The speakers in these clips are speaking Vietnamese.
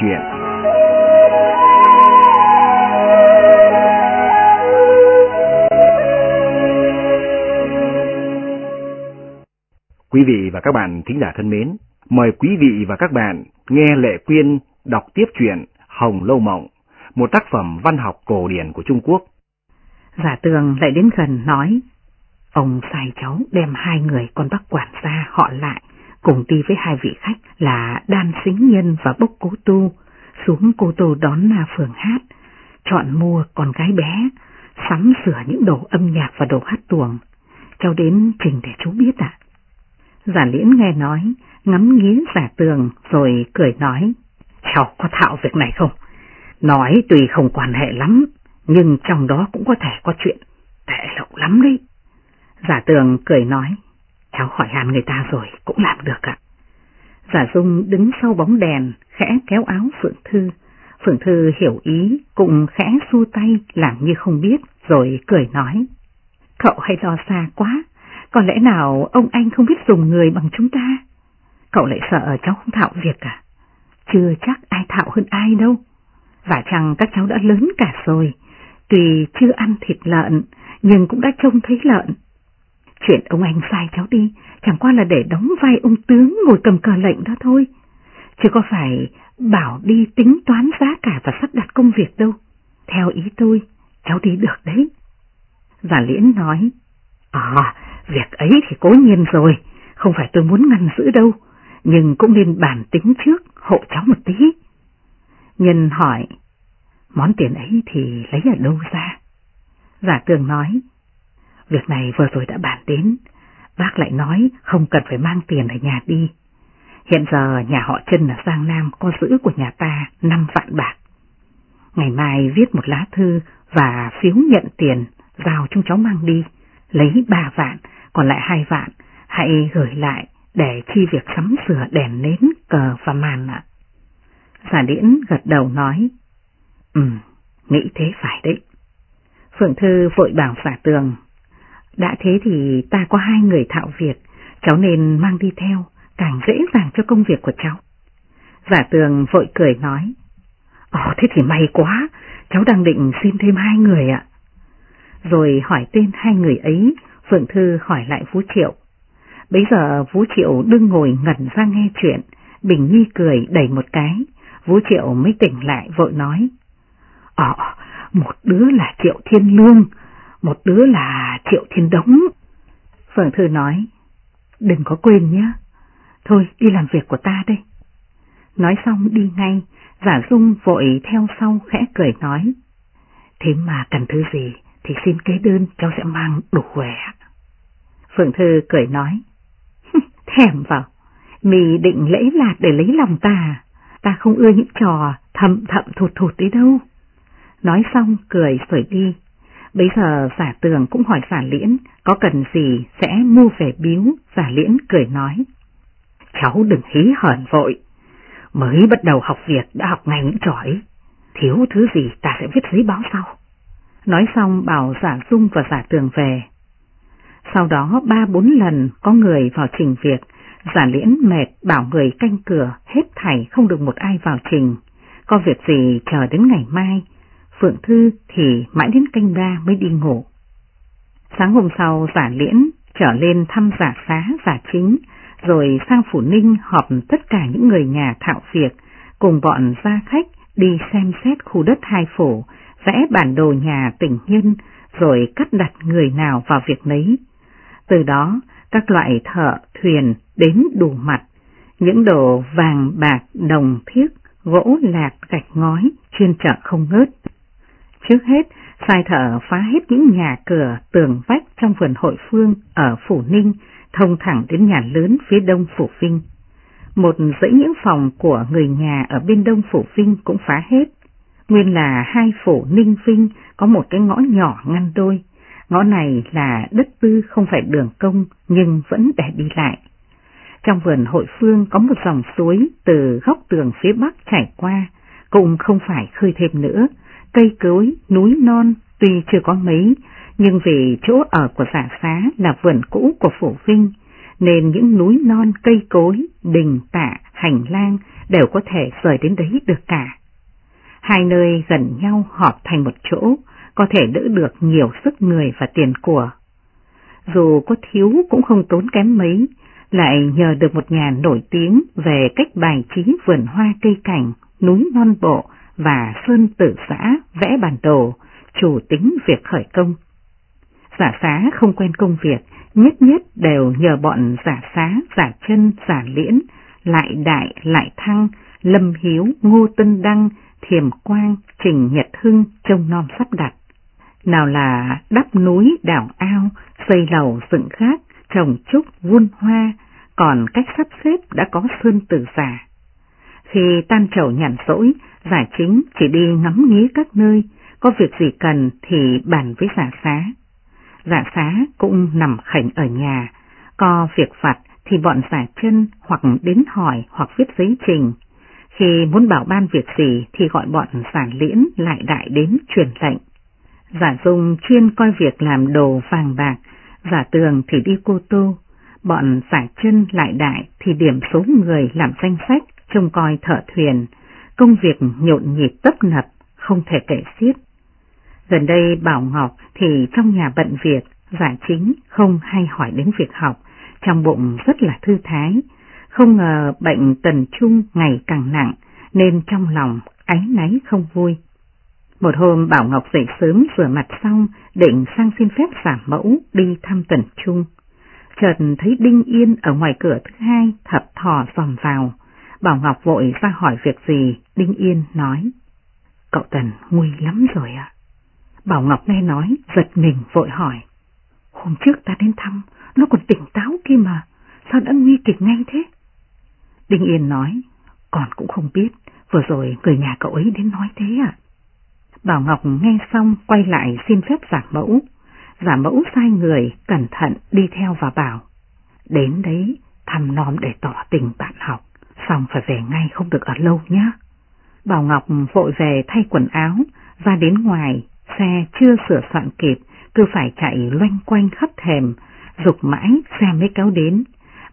chuyện. Quý vị và các bạn thính giả thân mến, mời quý vị và các bạn nghe Lệ Quyên đọc tiếp truyện Hồng Lâu Mộng, một tác phẩm văn học cổ điển của Trung Quốc. Giả tường lại đến gần nói, ông sai cháu đem hai người con bác quản gia họ lại, cùng đi với hai vị khách là Đan Xính Nhân và Bốc Cố Tu, xuống Cô Tô đón Na Phường hát, chọn mua con gái bé, sắm sửa những đồ âm nhạc và đồ hát tuồng. Cháu đến trình để chú biết ạ. Giả liễn nghe nói, ngắm nghía giả tường rồi cười nói, cháu có thạo việc này không? Nói tùy không quan hệ lắm, nhưng trong đó cũng có thể có chuyện tệ lậu lắm đấy. Giả tường cười nói, cháu hỏi hàn người ta rồi cũng làm được ạ. Giả dung đứng sau bóng đèn, khẽ kéo áo Phượng Thư. Phượng Thư hiểu ý, cũng khẽ xu tay làm như không biết, rồi cười nói. Cậu hay lo xa quá, có lẽ nào ông anh không biết dùng người bằng chúng ta? Cậu lại sợ cháu không thạo việc à? Chưa chắc ai thạo hơn ai đâu. Và chẳng các cháu đã lớn cả rồi, tuy chưa ăn thịt lợn, nhưng cũng đã trông thấy lợn. Chuyện ông anh sai cháu đi, chẳng qua là để đóng vai ông tướng ngồi cầm cờ lệnh đó thôi. Chứ có phải bảo đi tính toán giá cả và sắp đặt công việc đâu. Theo ý tôi, cháu đi được đấy. Giả liễn nói, À, việc ấy thì cố nhiên rồi, không phải tôi muốn ngăn giữ đâu, nhưng cũng nên bàn tính trước, hộ cháu một tí. Nhân hỏi, món tiền ấy thì lấy ở đâu ra? Giả tường nói, việc này vừa rồi đã bàn đến, bác lại nói không cần phải mang tiền ở nhà đi. Hiện giờ nhà họ Trân ở Giang Nam có giữ của nhà ta 5 vạn bạc. Ngày mai viết một lá thư và phiếu nhận tiền giao chúng cháu mang đi, lấy 3 vạn, còn lại 2 vạn, hãy gửi lại để chi việc sắm sửa đèn nến, cờ và màn ạ. Giả điễn gật đầu nói, Ừ, nghĩ thế phải đấy. Phượng Thư vội bảo giả tường, đã thế thì ta có hai người thạo việc, cháu nên mang đi theo, càng dễ dàng cho công việc của cháu. Giả tường vội cười nói, Ồ thế thì may quá, cháu đang định xin thêm hai người ạ. Rồi hỏi tên hai người ấy, Phượng Thư hỏi lại vũ Triệu. Bây giờ vũ Triệu đương ngồi ngẩn ra nghe chuyện, Bình Nhi cười đẩy một cái, vũ Triệu mới tỉnh lại vội nói. Ờ, một đứa là Triệu Thiên Lương, một đứa là Triệu Thiên Đống. Phượng Thư nói, đừng có quên nhé, thôi đi làm việc của ta đây. Nói xong đi ngay, giả dung vội theo sau khẽ cười nói, thế mà cần thứ gì thì xin kế đơn cháu sẽ mang đủ khỏe Phượng Thư cười nói, thèm vào, mì định lễ lạt để lấy lòng ta, ta không ưa những trò thầm thậm thụt thụt đấy đâu. Nói xong cười rồi đi, bây giờ giả tường cũng hỏi giả liễn có cần gì sẽ mua về biếu, giả liễn cười nói. Cháu đừng hí hởn vội, mới bắt đầu học việc đã học ngay những trò ấy, thiếu thứ gì ta sẽ viết giấy báo sau. Nói xong bảo giả dung và giả tường về. Sau đó ba bốn lần có người vào trình việc, giả liễn mệt bảo người canh cửa hết thảy không được một ai vào trình. Có việc gì chờ đến ngày mai, Phượng Thư thì mãi đến canh ba mới đi ngủ. Sáng hôm sau giả liễn trở lên thăm giả xá giả chính, rồi sang Phủ Ninh họp tất cả những người nhà thạo việc, cùng bọn gia khách đi xem xét khu đất hai phủ, vẽ bản đồ nhà tỉnh nhân, rồi cắt đặt người nào vào việc nấy. Từ đó, các loại thợ, thuyền đến đủ mặt, những đồ vàng, bạc, đồng, thiếc, gỗ, lạc, gạch ngói, chuyên chợ không ngớt. Trước hết, sai thợ phá hết những nhà cửa, tường vách trong vườn hội phương ở Phủ Ninh, thông thẳng đến nhà lớn phía đông Phủ Vinh. Một dãy những phòng của người nhà ở bên đông Phủ Vinh cũng phá hết. Nguyên là hai phủ Ninh Vinh có một cái ngõ nhỏ ngăn đôi. Ngõ này là đất tư không phải đường công nhưng vẫn để đi lại. Trong vườn hội phương có một dòng suối từ góc tường phía bắc chảy qua, cũng không phải khơi thêm nữa. Cây cối, núi non tuy chưa có mấy, nhưng vì chỗ ở của giả xá là vườn cũ của phủ Vinh, nên những núi non cây cối, đình tạ, hành lang đều có thể rời đến đấy được cả. Hai nơi gần nhau họp thành một chỗ, có thể đỡ được nhiều sức người và tiền của. Dù có thiếu cũng không tốn kém mấy, lại nhờ được một nhà nổi tiếng về cách bài trí vườn hoa cây cảnh, núi non bộ và sơn tử xã vẽ bản đồ, chủ tính việc khởi công. Giả xá không quen công việc, nhất nhất đều nhờ bọn giả xá, giả chân, giả liễn, lại đại, lại thăng, lâm hiếu, ngô tân đăng, thiềm quang, trình nhật hưng trông non sắp đặt. Nào là đắp núi, đảo ao, xây lầu dựng khác, trồng trúc, vun hoa, còn cách sắp xếp đã có sơn tử giả. Khi tan trầu nhàn rỗi, giả chính chỉ đi ngắm nghía các nơi, có việc gì cần thì bàn với giả xá. Giả xá cũng nằm khảnh ở nhà, có việc vặt thì bọn giả chân hoặc đến hỏi hoặc viết giấy trình. Khi muốn bảo ban việc gì thì gọi bọn giả liễn lại đại đến truyền lệnh. Giả dung chuyên coi việc làm đồ vàng bạc, giả tường thì đi cô tô, bọn giả chân lại đại thì điểm số người làm danh sách trông coi thợ thuyền, công việc nhộn nhịp tấp nập, không thể kể xiết. Gần đây Bảo Ngọc thì trong nhà bận việc, giải chính không hay hỏi đến việc học, trong bụng rất là thư thái, không ngờ bệnh tần trung ngày càng nặng, nên trong lòng áy náy không vui. Một hôm Bảo Ngọc dậy sớm rửa mặt xong, định sang xin phép giảm mẫu đi thăm tần trung. trần thấy Đinh Yên ở ngoài cửa thứ hai thập thò dòm vào. Bảo Ngọc vội ra hỏi việc gì, Đinh Yên nói. Cậu Tần nguy lắm rồi ạ. Bảo Ngọc nghe nói, giật mình vội hỏi. Hôm trước ta đến thăm, nó còn tỉnh táo kia mà, sao đã nguy kịch ngay thế? Đinh Yên nói, còn cũng không biết, vừa rồi người nhà cậu ấy đến nói thế ạ. Bảo Ngọc nghe xong quay lại xin phép giả mẫu. Giả mẫu sai người, cẩn thận đi theo và bảo. Đến đấy, thăm nom để tỏ tình bạn học, xong phải về ngay không được ở lâu nhé. Bảo Ngọc vội về thay quần áo, ra đến ngoài, xe chưa sửa soạn kịp, cứ phải chạy loanh quanh khắp thềm, dục mãi xe mới kéo đến.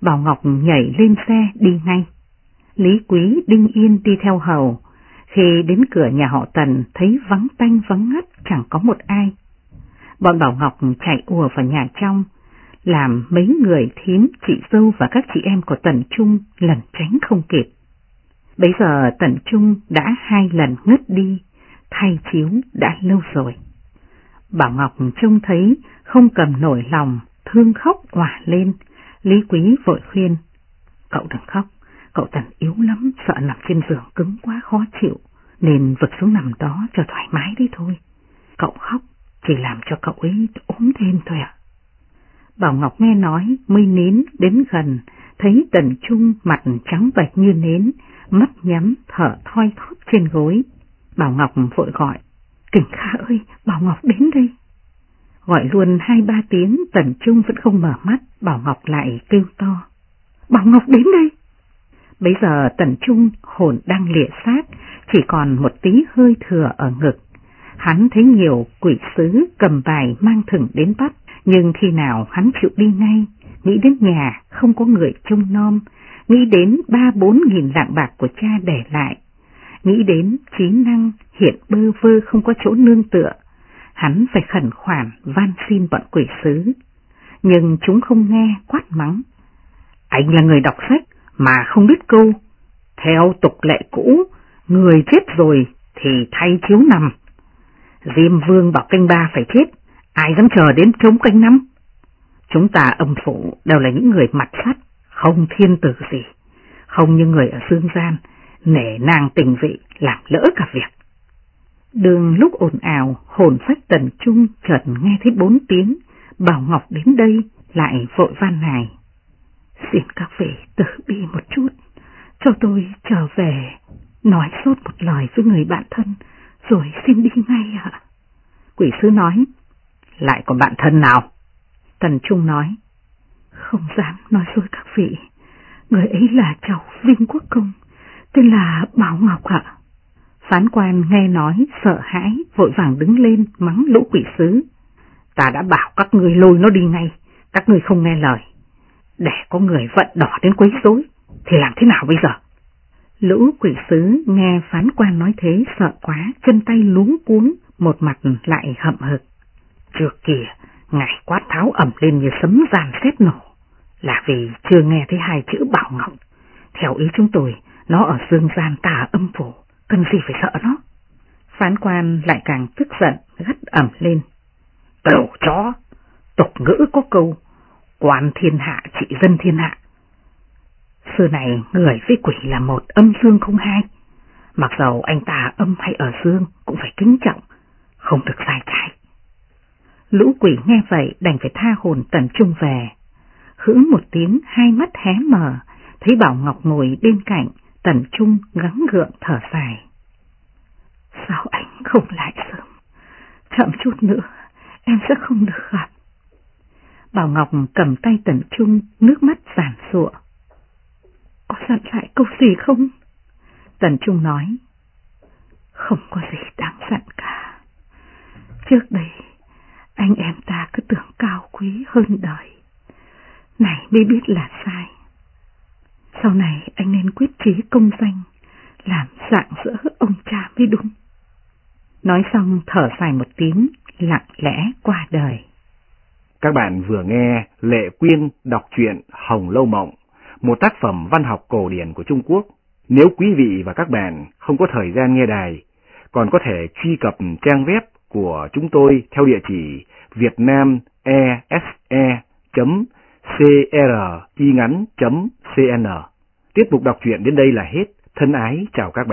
Bảo Ngọc nhảy lên xe đi ngay. Lý Quý Đinh Yên đi theo hầu. Khi đến cửa nhà họ Tần thấy vắng tanh vắng ngắt chẳng có một ai. Bọn Bảo Ngọc chạy ùa vào nhà trong, làm mấy người thím, chị dâu và các chị em của Tần Trung lần tránh không kịp. Bây giờ Tần Trung đã hai lần ngất đi, thay chiếu đã lâu rồi. Bảo Ngọc trông thấy không cầm nổi lòng, thương khóc hỏa lên, Lý Quý vội khuyên. Cậu đừng khóc, cậu Tần yếu lắm, sợ nằm trên giường cứng quá khó chịu, nên vực xuống nằm đó cho thoải mái đi thôi. Cậu khóc chỉ làm cho cậu ấy ốm thêm thôi ạ. Bảo Ngọc nghe nói mới nín đến gần, thấy Tần Trung mặt trắng bệch như nến, mắt nhắm thở thoi thóp trên gối. Bảo Ngọc vội gọi, Kỳnh Kha ơi, Bảo Ngọc đến đây. Gọi luôn hai ba tiếng Tần Trung vẫn không mở mắt, Bảo Ngọc lại kêu to. Bảo Ngọc đến đây. Bây giờ Tần Trung hồn đang lịa xác, chỉ còn một tí hơi thừa ở ngực. Hắn thấy nhiều quỷ sứ cầm bài mang thừng đến bắt, nhưng khi nào hắn chịu đi ngay, nghĩ đến nhà không có người trông nom, nghĩ đến ba bốn nghìn lạng bạc của cha để lại, nghĩ đến trí năng hiện bơ vơ không có chỗ nương tựa, hắn phải khẩn khoản van xin bọn quỷ sứ. Nhưng chúng không nghe quát mắng. Anh là người đọc sách mà không biết câu. Theo tục lệ cũ, người chết rồi thì thay chiếu nằm. Diêm vương bảo canh ba phải chết, ai dám chờ đến trống canh năm. Chúng ta âm phụ đều là những người mặt sắt, không thiên tử gì, không như người ở xương gian, nể nàng tình vị làm lỡ cả việc. Đường lúc ồn ào, hồn phách tần trung chợt nghe thấy bốn tiếng, Bảo Ngọc đến đây lại vội van nài. Xin các vị tử bi một chút, cho tôi trở về, nói sốt một lời với người bạn thân, rồi xin đi ngay ạ. Quỷ sứ nói, lại còn bạn thân nào? Tần Trung nói, không dám nói dối các vị, người ấy là cháu Vinh Quốc Công, tên là Bảo Ngọc ạ. Phán quan nghe nói sợ hãi, vội vàng đứng lên mắng lũ quỷ sứ. Ta đã bảo các người lôi nó đi ngay, các người không nghe lời. để có người vận đỏ đến quấy rối, thì làm thế nào bây giờ? Lũ quỷ sứ nghe phán quan nói thế sợ quá, chân tay luống cuống, một mặt lại hậm hực. Trước kìa, ngài quát tháo ẩm lên như sấm giàn xét nổ, là vì chưa nghe thấy hai chữ bảo ngọc. Theo ý chúng tôi, nó ở dương gian tà âm phủ, cần gì phải sợ nó. Phán quan lại càng tức giận, gắt ẩm lên. Đầu chó, tục ngữ có câu, quan thiên hạ trị dân thiên hạ. Xưa này người với quỷ là một âm dương không hai, mặc dầu anh ta âm hay ở dương cũng phải kính trọng, không được sai trái. Lũ quỷ nghe vậy đành phải tha hồn tần trung về. Hững một tiếng hai mắt hé mở thấy Bảo Ngọc ngồi bên cạnh, tần trung gắng gượng thở dài. Sao anh không lại sớm? Chậm chút nữa, em sẽ không được gặp. Bảo Ngọc cầm tay tần trung, nước mắt giản sụa. Có dặn lại câu gì không? Tần Trung nói. Không có gì đáng giận cả. Trước đây, anh em ta cứ tưởng cao quý hơn đời. Này mới biết là sai. Sau này anh nên quyết trí công danh, làm dạng dỡ ông cha mới đúng. Nói xong thở dài một tiếng, lặng lẽ qua đời. Các bạn vừa nghe Lệ Quyên đọc truyện Hồng Lâu Mộng, một tác phẩm văn học cổ điển của Trung Quốc. Nếu quý vị và các bạn không có thời gian nghe đài, còn có thể truy cập trang web của chúng tôi theo địa chỉ vietnamese.cringắn.cn. Tiếp tục đọc truyện đến đây là hết. Thân ái chào các bạn.